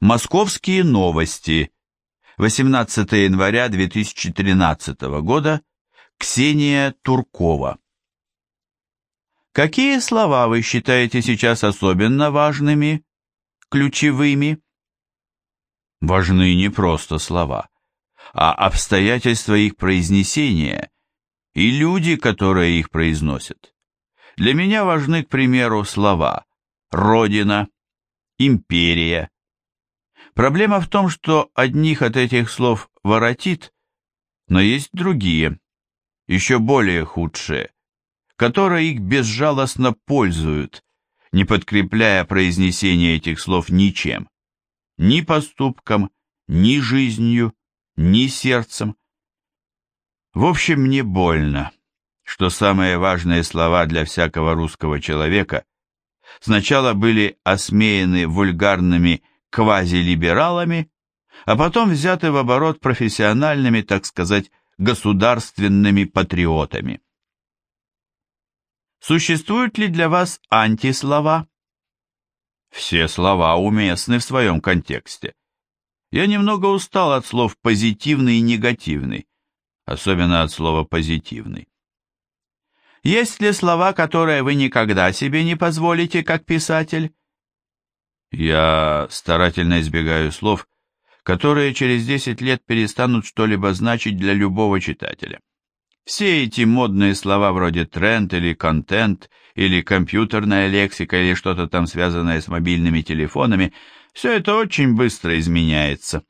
Московские новости. 18 января 2013 года. Ксения Туркова. Какие слова вы считаете сейчас особенно важными, ключевыми? Важны не просто слова, а обстоятельства их произнесения и люди, которые их произносят. Для меня важны, к примеру, слова «родина», «империя». Проблема в том, что одних от этих слов воротит, но есть другие, еще более худшие, которые их безжалостно пользуют, не подкрепляя произнесение этих слов ничем, ни поступком, ни жизнью, ни сердцем. В общем, мне больно, что самые важные слова для всякого русского человека сначала были осмеяны вульгарными квазилибералами, а потом взяты в оборот профессиональными, так сказать, государственными патриотами. Существуют ли для вас антислова? Все слова уместны в своем контексте. Я немного устал от слов позитивный и негативный, особенно от слова позитивный. Есть ли слова, которые вы никогда себе не позволите, как писатель? Я старательно избегаю слов, которые через 10 лет перестанут что-либо значить для любого читателя. Все эти модные слова вроде тренд или контент, или компьютерная лексика, или что-то там связанное с мобильными телефонами, все это очень быстро изменяется.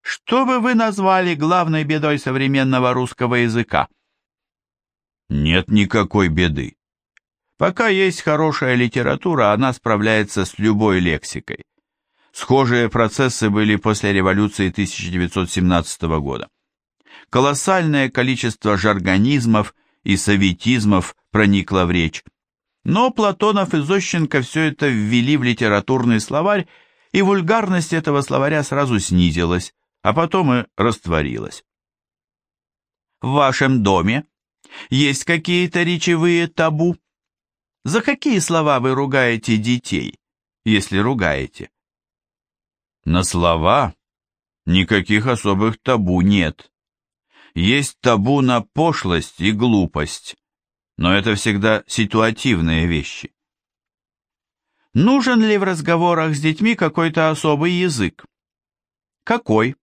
Что бы вы назвали главной бедой современного русского языка? Нет никакой беды. Пока есть хорошая литература, она справляется с любой лексикой. Схожие процессы были после революции 1917 года. Колоссальное количество жаргонизмов и советизмов проникло в речь. Но Платонов и Зощенко все это ввели в литературный словарь, и вульгарность этого словаря сразу снизилась, а потом и растворилась. В вашем доме есть какие-то речевые табу? За какие слова вы ругаете детей, если ругаете? На слова никаких особых табу нет. Есть табу на пошлость и глупость, но это всегда ситуативные вещи. Нужен ли в разговорах с детьми какой-то особый язык? Какой?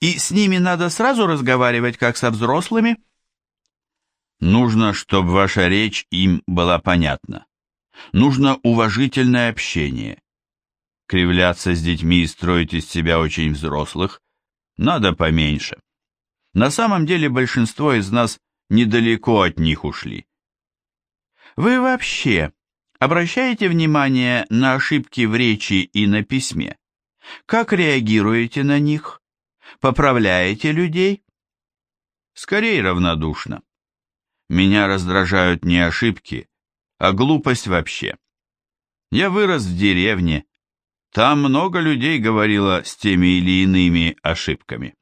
И с ними надо сразу разговаривать, как со взрослыми? Нужно, чтобы ваша речь им была понятна. Нужно уважительное общение. Кривляться с детьми и строить из себя очень взрослых надо поменьше. На самом деле большинство из нас недалеко от них ушли. Вы вообще обращаете внимание на ошибки в речи и на письме? Как реагируете на них? Поправляете людей? Скорее равнодушно. Меня раздражают не ошибки, а глупость вообще. Я вырос в деревне, там много людей говорило с теми или иными ошибками.